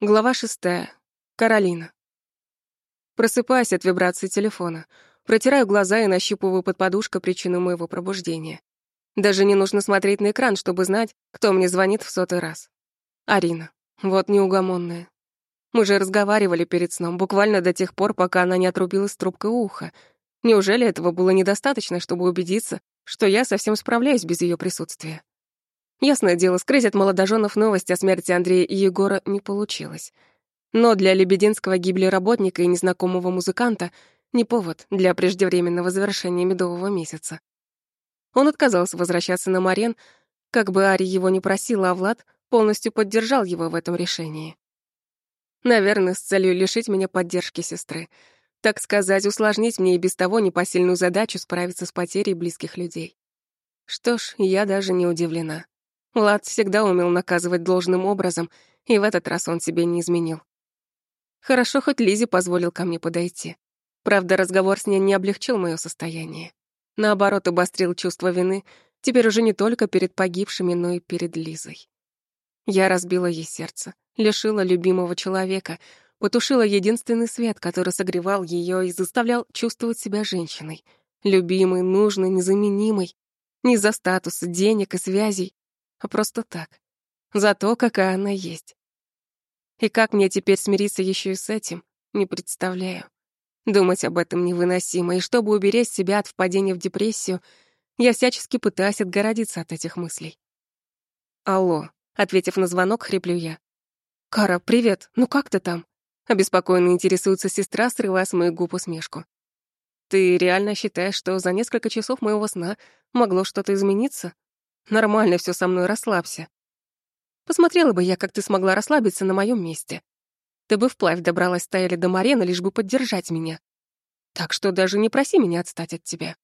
Глава шестая. Каролина. Просыпаюсь от вибрации телефона. Протираю глаза и нащупываю под подушкой причину моего пробуждения. Даже не нужно смотреть на экран, чтобы знать, кто мне звонит в сотый раз. Арина. Вот неугомонная. Мы же разговаривали перед сном, буквально до тех пор, пока она не отрубилась трубкой уха. Неужели этого было недостаточно, чтобы убедиться, что я совсем справляюсь без ее присутствия? Ясное дело, скрыть от молодоженов новости о смерти Андрея и Егора не получилось. Но для Лебединского гибели работника и незнакомого музыканта не повод для преждевременного завершения медового месяца. Он отказался возвращаться на Марен, как бы Ари его не просила, а Влад полностью поддержал его в этом решении. Наверное, с целью лишить меня поддержки сестры. Так сказать, усложнить мне и без того непосильную задачу справиться с потерей близких людей. Что ж, я даже не удивлена. Влад всегда умел наказывать должным образом, и в этот раз он себе не изменил. Хорошо, хоть Лизе позволил ко мне подойти. Правда, разговор с ней не облегчил моё состояние. Наоборот, обострил чувство вины, теперь уже не только перед погибшими, но и перед Лизой. Я разбила ей сердце, лишила любимого человека, потушила единственный свет, который согревал её и заставлял чувствовать себя женщиной. Любимой, нужной, незаменимой. Не из-за статуса, денег и связей, просто так. За то, какая она есть. И как мне теперь смириться еще и с этим, не представляю. Думать об этом невыносимо, и чтобы уберечь себя от впадения в депрессию, я всячески пытаюсь отгородиться от этих мыслей. «Алло», — ответив на звонок, хриплю я. «Кара, привет, ну как ты там?» Обеспокоенно интересуется сестра, срывая с моих губ усмешку. «Ты реально считаешь, что за несколько часов моего сна могло что-то измениться?» Нормально все со мной, расслабься. Посмотрела бы я, как ты смогла расслабиться на моем месте. Ты бы вплавь добралась стояли до Марена, лишь бы поддержать меня. Так что даже не проси меня отстать от тебя.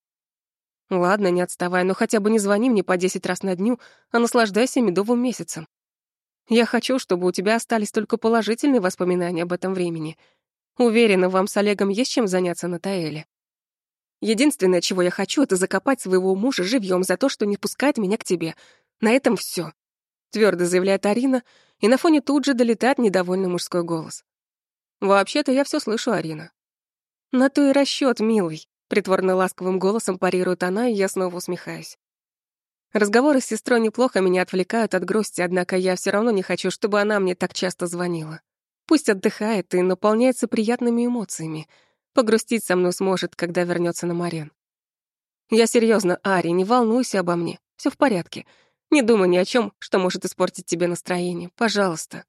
Ладно, не отставай, но хотя бы не звони мне по десять раз на дню, а наслаждайся медовым месяцем. Я хочу, чтобы у тебя остались только положительные воспоминания об этом времени. Уверена, вам с Олегом есть чем заняться на Таэле. Единственное, чего я хочу, это закопать своего мужа живьем за то, что не пускает меня к тебе. На этом все. Твердо заявляет Арина, и на фоне тут же долетает недовольный мужской голос. Вообще-то я все слышу, Арина. На то и расчет, милый. Притворно ласковым голосом парирует она, и я снова усмехаюсь. Разговоры с сестрой неплохо меня отвлекают от грусти, однако я все равно не хочу, чтобы она мне так часто звонила. Пусть отдыхает и наполняется приятными эмоциями — Погрустить со мной сможет, когда вернется на Марен. Я серьезно, Ари, не волнуйся обо мне. Все в порядке. Не думай ни о чем, что может испортить тебе настроение. Пожалуйста.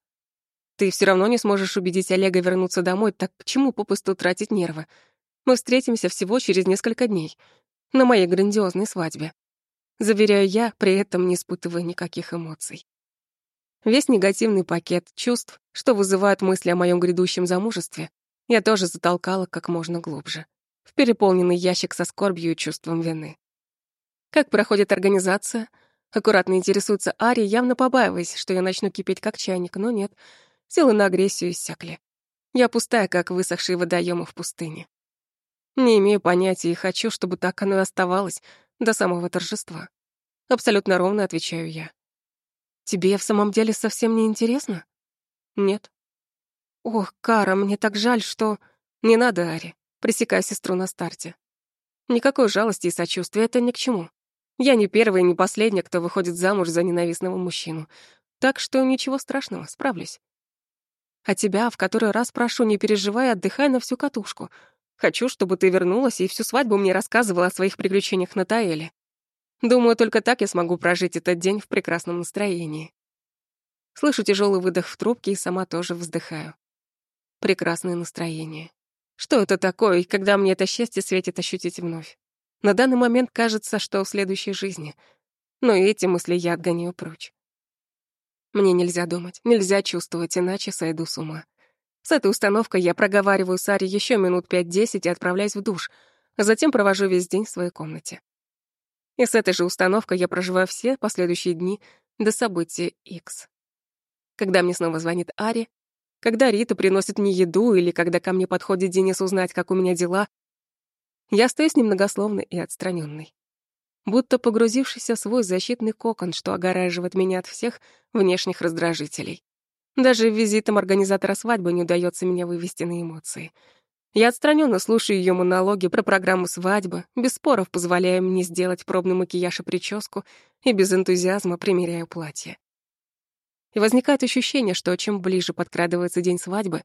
Ты все равно не сможешь убедить Олега вернуться домой, так к чему попусту тратить нервы? Мы встретимся всего через несколько дней. На моей грандиозной свадьбе. Заверяю я, при этом не испытывая никаких эмоций. Весь негативный пакет чувств, что вызывают мысли о моем грядущем замужестве, я тоже затолкала как можно глубже, в переполненный ящик со скорбью и чувством вины. Как проходит организация? Аккуратно интересуется Ари, явно побаиваясь, что я начну кипеть как чайник, но нет, силы на агрессию иссякли. Я пустая, как высохшие водоемы в пустыне. Не имею понятия и хочу, чтобы так оно и оставалось до самого торжества. Абсолютно ровно отвечаю я. Тебе в самом деле совсем не интересно? Нет. «Ох, Кара, мне так жаль, что...» «Не надо, Ари», — пресекая сестру на старте. Никакой жалости и сочувствия это ни к чему. Я не первая и не последняя, кто выходит замуж за ненавистного мужчину. Так что ничего страшного, справлюсь. А тебя в который раз прошу, не переживай, отдыхай на всю катушку. Хочу, чтобы ты вернулась и всю свадьбу мне рассказывала о своих приключениях на Таэле. Думаю, только так я смогу прожить этот день в прекрасном настроении. Слышу тяжелый выдох в трубке и сама тоже вздыхаю прекрасное настроение. Что это такое, и когда мне это счастье светит ощутить вновь? На данный момент кажется, что в следующей жизни. Но эти мысли я отгоняю прочь. Мне нельзя думать, нельзя чувствовать, иначе сойду с ума. С этой установкой я проговариваю с Ари еще минут пять-десять и отправляюсь в душ, а затем провожу весь день в своей комнате. И с этой же установкой я проживаю все последующие дни до события X. Когда мне снова звонит Ари, когда Рита приносит мне еду или когда ко мне подходит Денис узнать, как у меня дела, я остаюсь немногословной и отстраненной. Будто погрузившийся в свой защитный кокон, что огораживает меня от всех внешних раздражителей. Даже визитом организатора свадьбы не удается меня вывести на эмоции. Я отстраненно слушаю ее монологи про программу свадьбы, без споров позволяя мне сделать пробный макияж и прическу и без энтузиазма примеряю платье. И возникает ощущение, что чем ближе подкрадывается день свадьбы,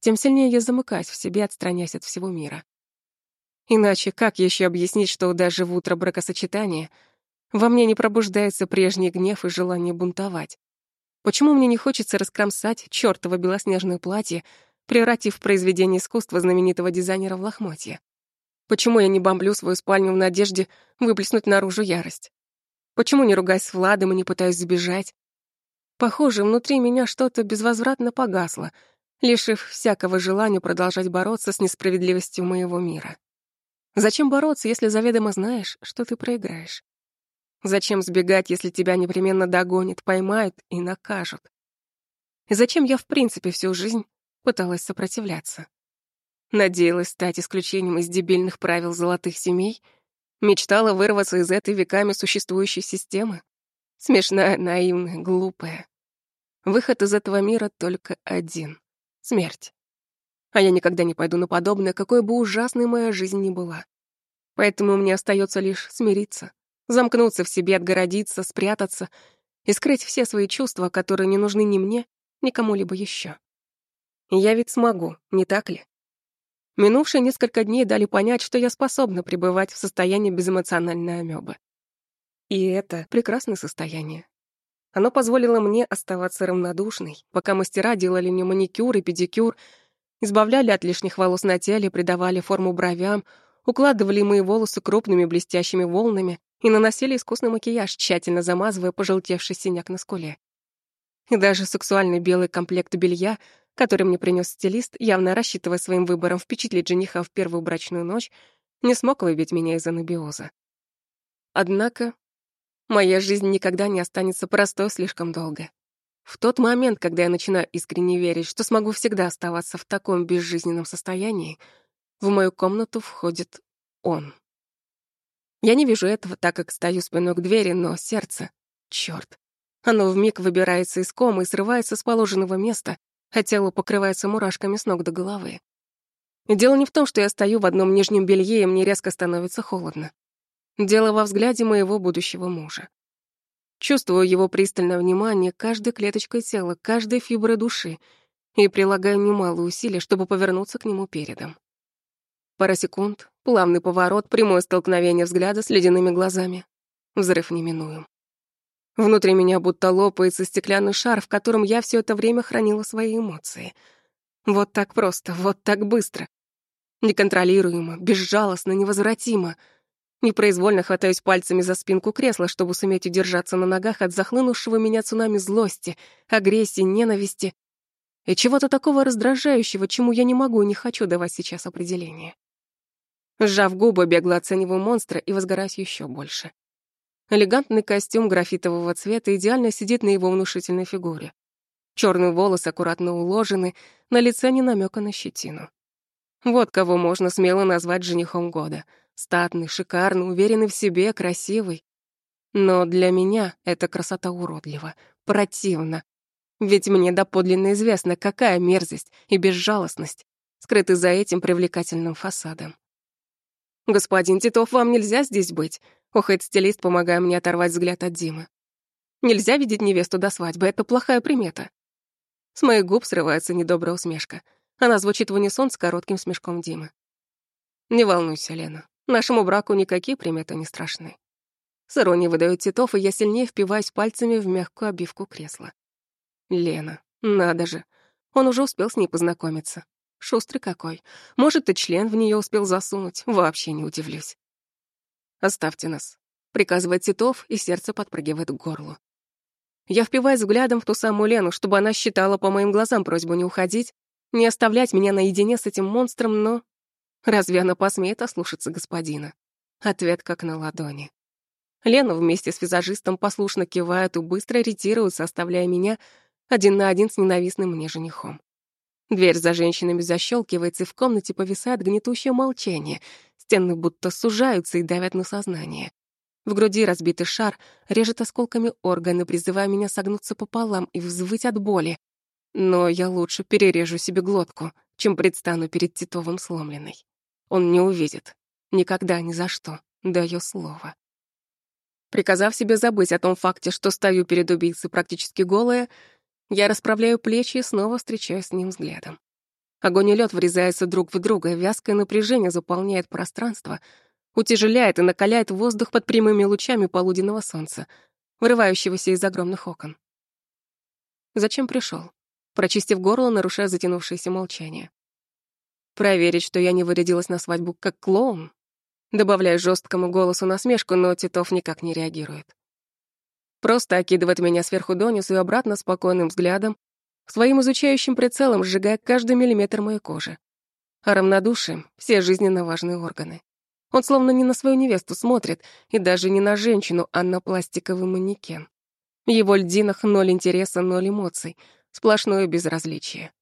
тем сильнее я замыкаюсь в себе, отстраняясь от всего мира. Иначе как еще объяснить, что даже в утро бракосочетания во мне не пробуждается прежний гнев и желание бунтовать? Почему мне не хочется раскромсать чёртово белоснежное платье, превратив произведение искусства знаменитого дизайнера в лохмотье? Почему я не бомблю свою спальню в надежде выплеснуть наружу ярость? Почему не ругаюсь с Владом и не пытаюсь сбежать? Похоже, внутри меня что-то безвозвратно погасло, лишив всякого желания продолжать бороться с несправедливостью моего мира. Зачем бороться, если заведомо знаешь, что ты проиграешь? Зачем сбегать, если тебя непременно догонят, поймают и накажут? И зачем я в принципе всю жизнь пыталась сопротивляться? Надеялась стать исключением из дебильных правил золотых семей? Мечтала вырваться из этой веками существующей системы? Смешная, наивная, глупая. Выход из этого мира только один — смерть. А я никогда не пойду на подобное, какой бы ужасной моя жизнь ни была. Поэтому мне остается лишь смириться, замкнуться в себе, отгородиться, спрятаться и скрыть все свои чувства, которые не нужны ни мне, ни кому-либо еще. Я ведь смогу, не так ли? Минувшие несколько дней дали понять, что я способна пребывать в состоянии безэмоциональной амебы. И это прекрасное состояние. Оно позволило мне оставаться равнодушной, пока мастера делали мне маникюр и педикюр, избавляли от лишних волос на теле, придавали форму бровям, укладывали мои волосы крупными блестящими волнами и наносили искусный макияж, тщательно замазывая пожелтевший синяк на скуле. И даже сексуальный белый комплект белья, который мне принес стилист, явно рассчитывая своим выбором впечатлить жениха в первую брачную ночь, не смог выбить меня из анабиоза. Однако моя жизнь никогда не останется простой слишком долго. В тот момент, когда я начинаю искренне верить, что смогу всегда оставаться в таком безжизненном состоянии, в мою комнату входит он. Я не вижу этого, так как стою спиной к двери, но сердце, чёрт, оно вмиг выбирается из комы и срывается с положенного места, а тело покрывается мурашками с ног до головы. И дело не в том, что я стою в одном нижнем белье, и мне резко становится холодно. Дело во взгляде моего будущего мужа. Чувствую его пристальное внимание каждой клеточкой тела, каждой фиброй души и прилагаю немало усилий, чтобы повернуться к нему передом. Пара секунд, плавный поворот, прямое столкновение взгляда с ледяными глазами. Взрыв неминуем. Внутри меня будто лопается стеклянный шар, в котором я все это время хранила свои эмоции. Вот так просто, вот так быстро. Неконтролируемо, безжалостно, невозвратимо — Непроизвольно хватаюсь пальцами за спинку кресла, чтобы суметь удержаться на ногах от захлынувшего меня цунами злости, агрессии, ненависти и чего-то такого раздражающего, чему я не могу и не хочу давать сейчас определение. Сжав губы, бегло оцениваю монстра и возгораюсь еще больше. Элегантный костюм графитового цвета идеально сидит на его внушительной фигуре. Черные волосы аккуратно уложены, на лице не намека на щетину. Вот кого можно смело назвать женихом года — Статный, шикарный, уверенный в себе, красивый. Но для меня эта красота уродлива, противна. Ведь мне доподлинно известно, какая мерзость и безжалостность скрыты за этим привлекательным фасадом. «Господин Титов, вам нельзя здесь быть», — охает стилист, помогая мне оторвать взгляд от Димы. «Нельзя видеть невесту до свадьбы, это плохая примета». С моих губ срывается недобрая усмешка. Она звучит в унисон с коротким смешком Димы. «Не волнуйся, Лена, Нашему браку никакие приметы не страшны. С иронией выдает Титов, и я сильнее впиваюсь пальцами в мягкую обивку кресла. Лена, надо же. Он уже успел с ней познакомиться. Шустрый какой. Может, и член в нее успел засунуть. Вообще не удивлюсь. «Оставьте нас», — приказывает Титов, и сердце подпрыгивает к горлу. Я впиваюсь взглядом в ту самую Лену, чтобы она считала по моим глазам просьбу не уходить, не оставлять меня наедине с этим монстром, но Разве она посмеет ослушаться господина? Ответ как на ладони. Лена вместе с визажистом послушно кивают и быстро ретируются, оставляя меня один на один с ненавистным мне женихом. Дверь за женщинами защелкивается, и в комнате повисает гнетущее молчание. Стены будто сужаются и давят на сознание. В груди разбитый шар режет осколками органы, призывая меня согнуться пополам и взвыть от боли. Но я лучше перережу себе глотку, чем предстану перед Титовым сломленной. Он не увидит. Никогда, ни за что. Даю слово. Приказав себе забыть о том факте, что стою перед убийцей практически голая, я расправляю плечи и снова встречаюсь с ним взглядом. Огонь и лед врезаются друг в друга, вязкое напряжение заполняет пространство, утяжеляет и накаляет воздух под прямыми лучами полуденного солнца, вырывающегося из огромных окон. Зачем пришел? Прочистив горло, нарушая затянувшееся молчание. Проверить, что я не вырядилась на свадьбу как клоун? Добавляю жесткому голосу насмешку, но Титов никак не реагирует. Просто окидывает меня сверху донизу и обратно спокойным взглядом, своим изучающим прицелом сжигая каждый миллиметр моей кожи. А равнодушием — все жизненно важные органы. Он словно не на свою невесту смотрит, и даже не на женщину, а на пластиковый манекен. В его льдинах ноль интереса, ноль эмоций, сплошное безразличие.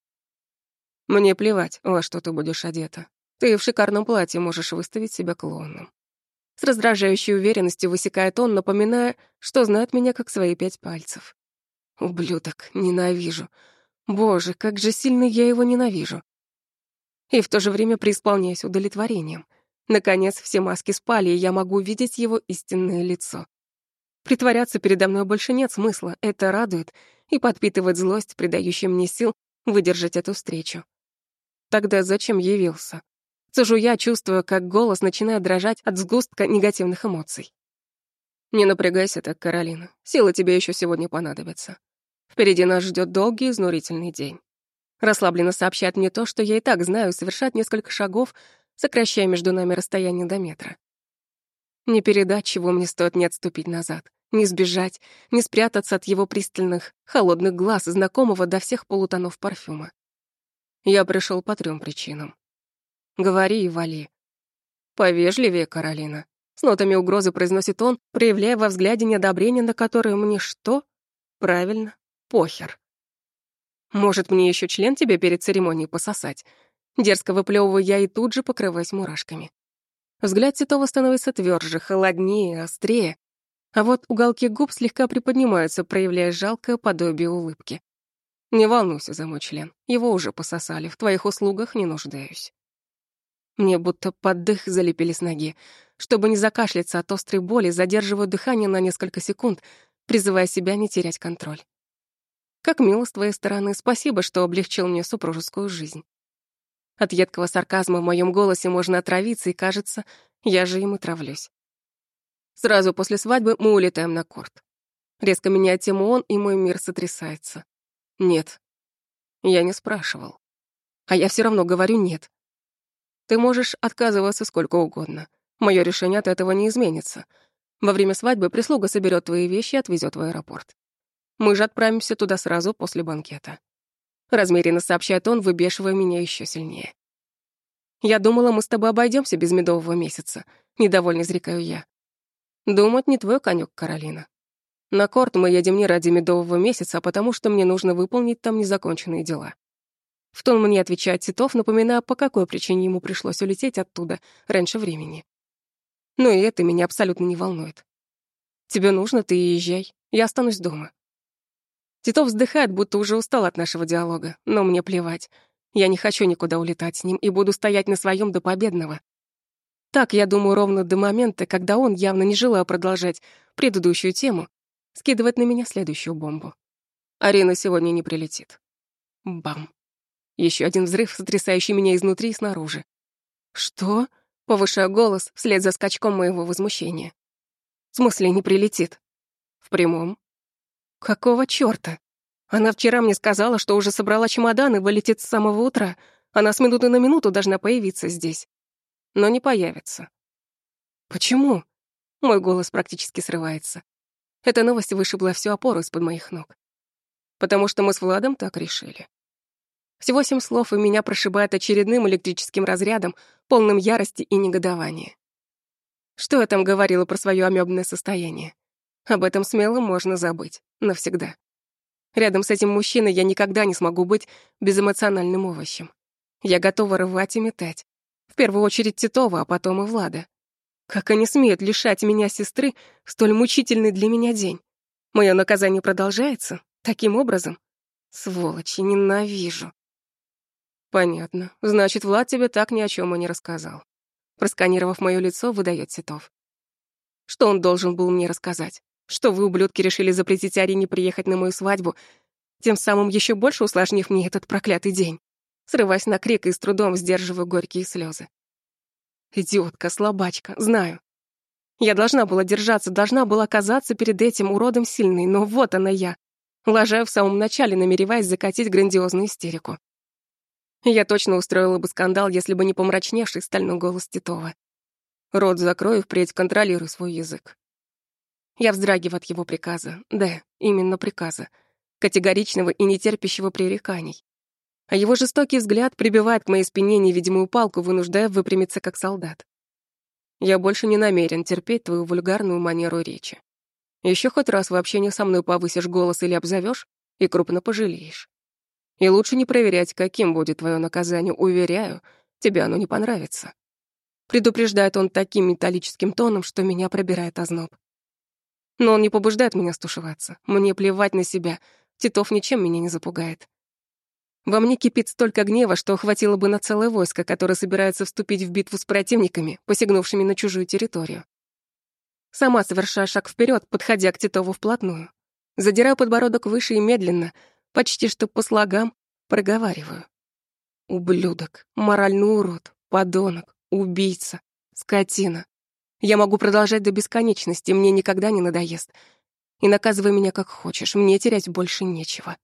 Мне плевать, во что ты будешь одета. Ты в шикарном платье можешь выставить себя клоуном. С раздражающей уверенностью высекает он, напоминая, что знает меня как свои пять пальцев. Ублюдок, ненавижу. Боже, как же сильно я его ненавижу. И в то же время преисполняюсь удовлетворением. Наконец, все маски спали, и я могу увидеть его истинное лицо. Притворяться передо мной больше нет смысла, это радует и подпитывает злость, придающая мне сил выдержать эту встречу. Тогда зачем явился? Сижу я, чувствую, как голос начинает дрожать от сгустка негативных эмоций. Не напрягайся так, Каролина. Силы тебе еще сегодня понадобятся. Впереди нас ждет долгий изнурительный день. Расслабленно сообщает мне то, что я и так знаю, совершать несколько шагов, сокращая между нами расстояние до метра. Не передать, чего мне стоит не отступить назад, не сбежать, не спрятаться от его пристальных, холодных глаз, знакомого до всех полутонов парфюма. Я пришел по трем причинам. Говори и вали. Повежливее, Каролина. С нотами угрозы произносит он, проявляя во взгляде неодобрение, на которое мне что? Правильно, похер. Может, мне еще член тебе перед церемонией пососать? Дерзко выплевываю я и тут же покрываюсь мурашками. Взгляд Титова становится тверже, холоднее, острее, а вот уголки губ слегка приподнимаются, проявляя жалкое подобие улыбки. Не волнуйся за мой член. Его уже пососали. В твоих услугах не нуждаюсь. Мне будто под дых залепили с ноги. Чтобы не закашляться от острой боли, задерживаю дыхание на несколько секунд, призывая себя не терять контроль. Как мило с твоей стороны. Спасибо, что облегчил мне супружескую жизнь. От едкого сарказма в моем голосе можно отравиться, и кажется, я же и травлюсь. Сразу после свадьбы мы улетаем на корт. Резко меняет тему он, и мой мир сотрясается. Нет. Я не спрашивал. А я все равно говорю нет. Ты можешь отказываться сколько угодно. Мое решение от этого не изменится. Во время свадьбы прислуга соберет твои вещи и отвезет в аэропорт. Мы же отправимся туда сразу после банкета. Размеренно сообщает он, выбешивая меня еще сильнее. Я думала, мы с тобой обойдемся без медового месяца. Недовольно изрекаю я. Думать не твой конек, Каролина. На корт мы едем не ради медового месяца, а потому что мне нужно выполнить там незаконченные дела. В том мне отвечает Титов, напоминая, по какой причине ему пришлось улететь оттуда раньше времени. Но и это меня абсолютно не волнует. Тебе нужно, ты езжай. Я останусь дома. Титов вздыхает, будто уже устал от нашего диалога, но мне плевать. Я не хочу никуда улетать с ним и буду стоять на своем до победного. Так я думаю ровно до момента, когда он, явно не желая продолжать предыдущую тему, скидывает на меня следующую бомбу. Арина сегодня не прилетит. Бам. Еще один взрыв, сотрясающий меня изнутри и снаружи. Что? Повышаю голос вслед за скачком моего возмущения. В смысле не прилетит? В прямом. Какого чёрта? Она вчера мне сказала, что уже собрала чемодан и вылетит с самого утра. Она с минуты на минуту должна появиться здесь. Но не появится. Почему? Мой голос практически срывается. Эта новость вышибла всю опору из-под моих ног. Потому что мы с Владом так решили. Всего семь слов, и меня прошибает очередным электрическим разрядом, полным ярости и негодования. Что я там говорила про свое амебное состояние? Об этом смело можно забыть. Навсегда. Рядом с этим мужчиной я никогда не смогу быть безэмоциональным овощем. Я готова рвать и метать. В первую очередь Титова, а потом и Влада. Как они смеют лишать меня сестры в столь мучительный для меня день? Мое наказание продолжается? Таким образом? Сволочи, ненавижу. Понятно. Значит, Влад тебе так ни о чем и не рассказал. Просканировав мое лицо, выдает Титов. Что он должен был мне рассказать? Что вы, ублюдки, решили запретить Арине приехать на мою свадьбу, тем самым еще больше усложнив мне этот проклятый день, срываясь на крик и с трудом сдерживаю горькие слезы. Идиотка, слабачка, знаю. Я должна была держаться, должна была казаться перед этим уродом сильной, но вот она я. Лажаю в самом начале, намереваясь закатить грандиозную истерику. Я точно устроила бы скандал, если бы не помрачневший стальной голос Титова. Рот закрою, впредь контролируй свой язык. Я вздрагиваю от его приказа. Да, именно приказа. Категоричного и нетерпящего пререканий. А его жестокий взгляд прибивает к моей спине невидимую палку, вынуждая выпрямиться как солдат. Я больше не намерен терпеть твою вульгарную манеру речи. Еще хоть раз в общении со мной повысишь голос или обзовешь, и крупно пожалеешь. И лучше не проверять, каким будет твое наказание, уверяю, тебе оно не понравится. Предупреждает он таким металлическим тоном, что меня пробирает озноб. Но он не побуждает меня стушеваться. Мне плевать на себя. Титов ничем меня не запугает. Во мне кипит столько гнева, что хватило бы на целое войско, которое собирается вступить в битву с противниками, посягнувшими на чужую территорию. Сама совершаю шаг вперед, подходя к Титову вплотную. Задираю подбородок выше и медленно, почти что по слогам, проговариваю. Ублюдок, моральный урод, подонок, убийца, скотина. Я могу продолжать до бесконечности, мне никогда не надоест. И наказывай меня как хочешь, мне терять больше нечего.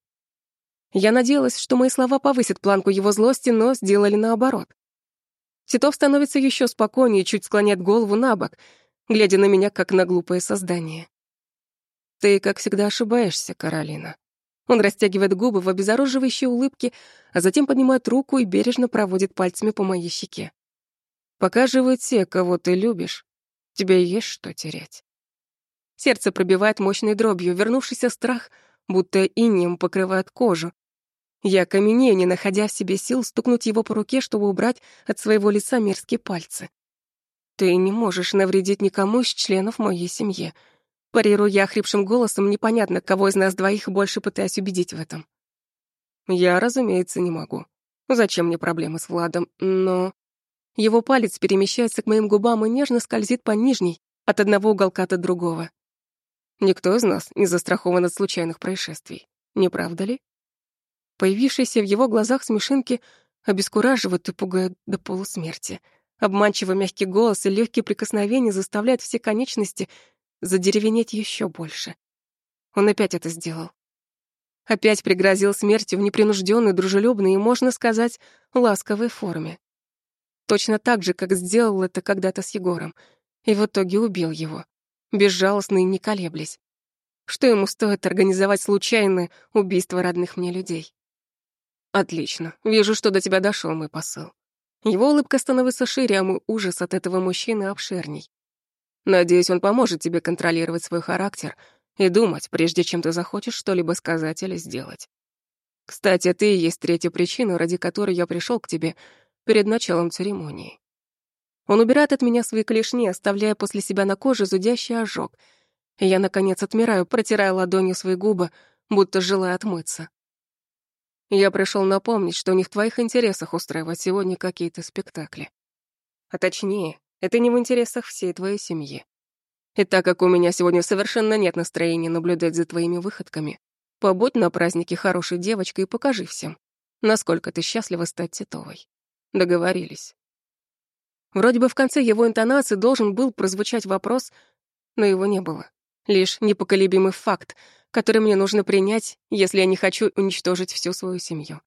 Я надеялась, что мои слова повысят планку его злости, но сделали наоборот. Титов становится еще спокойнее, чуть склоняет голову на бок, глядя на меня, как на глупое создание. «Ты, как всегда, ошибаешься, Каролина». Он растягивает губы в обезоруживающей улыбке, а затем поднимает руку и бережно проводит пальцами по моей щеке. «Пока живы те, кого ты любишь, тебе есть что терять». Сердце пробивает мощной дробью, вернувшийся страх, будто инеем покрывает кожу. Я каменею, не находя в себе сил стукнуть его по руке, чтобы убрать от своего лица мерзкие пальцы. Ты не можешь навредить никому из членов моей семьи. Парирую я хрипшим голосом, непонятно, кого из нас двоих больше пытаюсь убедить в этом. Я, разумеется, не могу. Зачем мне проблемы с Владом? Но... Его палец перемещается к моим губам и нежно скользит по нижней, от одного уголка до другого. Никто из нас не застрахован от случайных происшествий. Не правда ли? Появившиеся в его глазах смешинки обескураживают и пугают до полусмерти — Обманчиво мягкий голос и легкие прикосновения заставляют все конечности задеревенеть еще больше. Он опять это сделал. Опять пригрозил смертью в непринужденной, дружелюбной и, можно сказать, ласковой форме. Точно так же, как сделал это когда-то с Егором. И в итоге убил его. Безжалостно и не колеблясь. Что ему стоит организовать случайное убийство родных мне людей? Отлично. Вижу, что до тебя дошел мой посыл. Его улыбка становится шире, а мой ужас от этого мужчины обширней. Надеюсь, он поможет тебе контролировать свой характер и думать, прежде чем ты захочешь что-либо сказать или сделать. Кстати, ты и есть третья причина, ради которой я пришел к тебе перед началом церемонии. Он убирает от меня свои клешни, оставляя после себя на коже зудящий ожог. Я, наконец, отмираю, протирая ладонью свои губы, будто желая отмыться. Я пришел напомнить, что не в твоих интересах устраивать сегодня какие-то спектакли. А точнее, это не в интересах всей твоей семьи. И так как у меня сегодня совершенно нет настроения наблюдать за твоими выходками, побудь на празднике хорошей девочкой и покажи всем, насколько ты счастлива стать Титовой. Договорились. Вроде бы в конце его интонации должен был прозвучать вопрос, но его не было. Лишь непоколебимый факт — который мне нужно принять, если я не хочу уничтожить всю свою семью.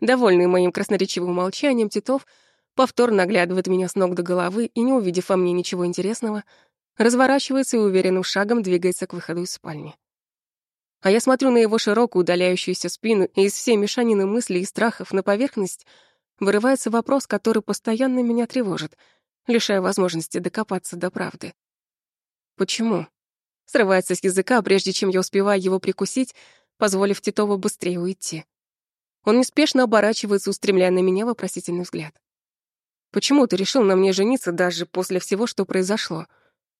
Довольный моим красноречивым молчанием, Титов повторно оглядывает меня с ног до головы и, не увидев во мне ничего интересного, разворачивается и уверенным шагом двигается к выходу из спальни. А я смотрю на его широкую удаляющуюся спину, и из всей мешанины мыслей и страхов на поверхность вырывается вопрос, который постоянно меня тревожит, лишая возможности докопаться до правды. Почему? Срывается с языка, прежде чем я успеваю его прикусить, позволив Титову быстрее уйти. Он неспешно оборачивается, устремляя на меня вопросительный взгляд. «Почему ты решил на мне жениться даже после всего, что произошло?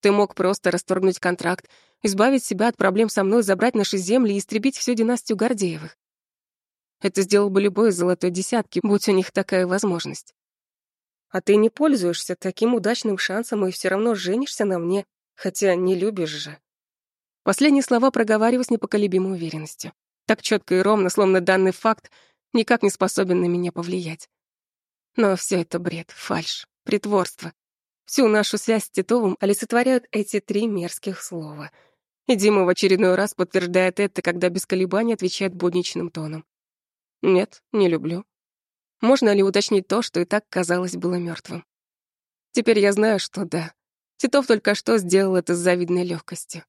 Ты мог просто расторгнуть контракт, избавить себя от проблем со мной, забрать наши земли и истребить всю династию Гордеевых. Это сделал бы любой из золотой десятки, будь у них такая возможность. А ты не пользуешься таким удачным шансом и все равно женишься на мне, хотя не любишь же. Последние слова проговариваю с непоколебимой уверенностью. Так четко и ровно, словно данный факт никак не способен на меня повлиять. Но все это бред, фальшь, притворство. Всю нашу связь с Титовым олицетворяют эти три мерзких слова. И Дима в очередной раз подтверждает это, когда без колебаний отвечает будничным тоном. «Нет, не люблю. Можно ли уточнить то, что и так, казалось, было мертвым? Теперь я знаю, что да. Титов только что сделал это с завидной легкостью.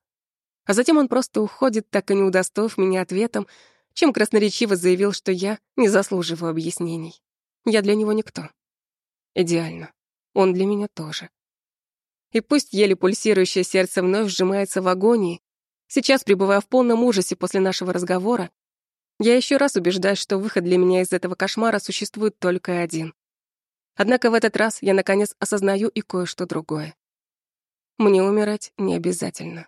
А затем он просто уходит, так и не удостоив меня ответом, чем красноречиво заявил, что я не заслуживаю объяснений. Я для него никто. Идеально. Он для меня тоже. И пусть еле пульсирующее сердце вновь сжимается в агонии, сейчас, пребывая в полном ужасе после нашего разговора, я еще раз убеждаюсь, что выход для меня из этого кошмара существует только один. Однако в этот раз я наконец осознаю и кое-что другое. Мне умирать не обязательно.